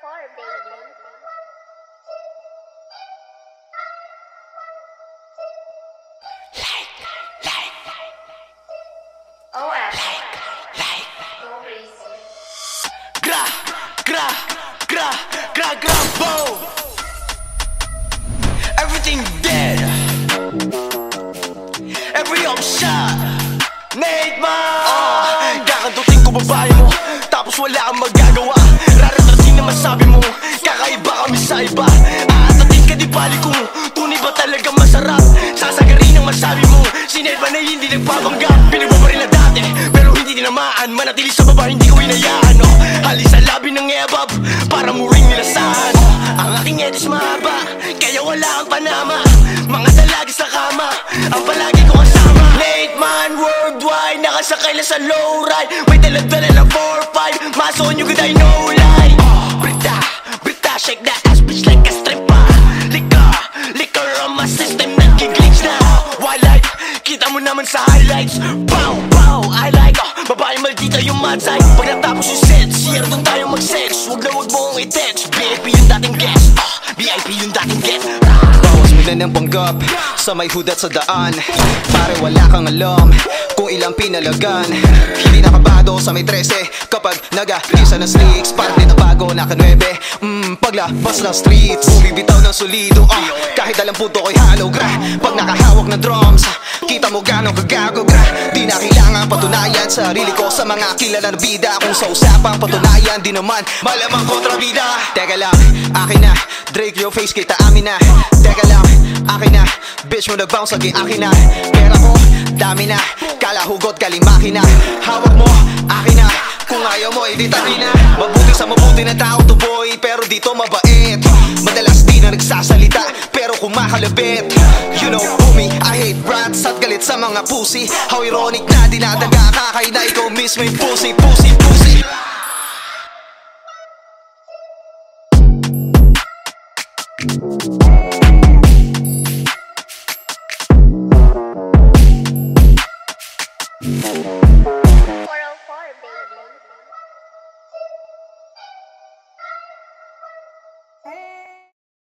four, baby. Oh, Ash. Go crazy. Gra, gra, gra, gra, gra, bow. Everything dead. Every up shot. Nate man. Uh, kakantutin ko babae mo. Tapos wala kang magagawa. Masabi mo. Si Nate man ay hindi nagpapanggap. Pinagbabaril na dati. Pero hindi tinamaan. Manatili sa baba, hindi ko inayaan. Oh, hali sa labi ng ebab. Para muring nilasahan. Ang aking edis mahaba. Kaya wala kang panama. Mga dalagi sa kama. Ang palagi ko kasama. Late man worldwide. Nakasakay na sa low ride. May daladala na 4-5. Maso nyo good I know lie. Naman sa highlights. Pow, pow, I like uh, Babae maldita yung mad side. Pag natapos yung set, siya doon tayo mag-sex. Huwag na huwag mo akong i-text. VIP yung dating guest. Uh, VIP yung dating guest. Bawas mo na ng panggap Sa may hudat sa daan Pare wala kang alam Kung ilang pinalagan Hindi nakabado sa may 13 Kapag naga-isa ng slicks Parang Paglabas ng streets. Bibitaw ng solido uh, Kahit alam puto ko'y hollow gra. Pag nakahawak ng drums Kita mo gano'ng kagago gra. Di na kailangan patunayan Sarili ko sa mga kilala na bida. Kung sa usapang patunayan Di naman malamang kontrabida Teka lang, akin na. Drake your face kita amin na. Teka lang, akin na. Bitch mo nag-bounce akin na. Pera ko, dami na. Kala hugot galing makina Hawak mo, akin na. Kung ayaw mo, edi tabi na Mabuti sa mabuti na tao to boy Pero dito mabait. Madalas di na nagsasalita Pero kumakalabit You know, homie, I hate rats At galit sa mga pussy. How ironic na dinadaga ka Kay na ikaw mismo yung pussy, pussy, pussy. Thank Hey!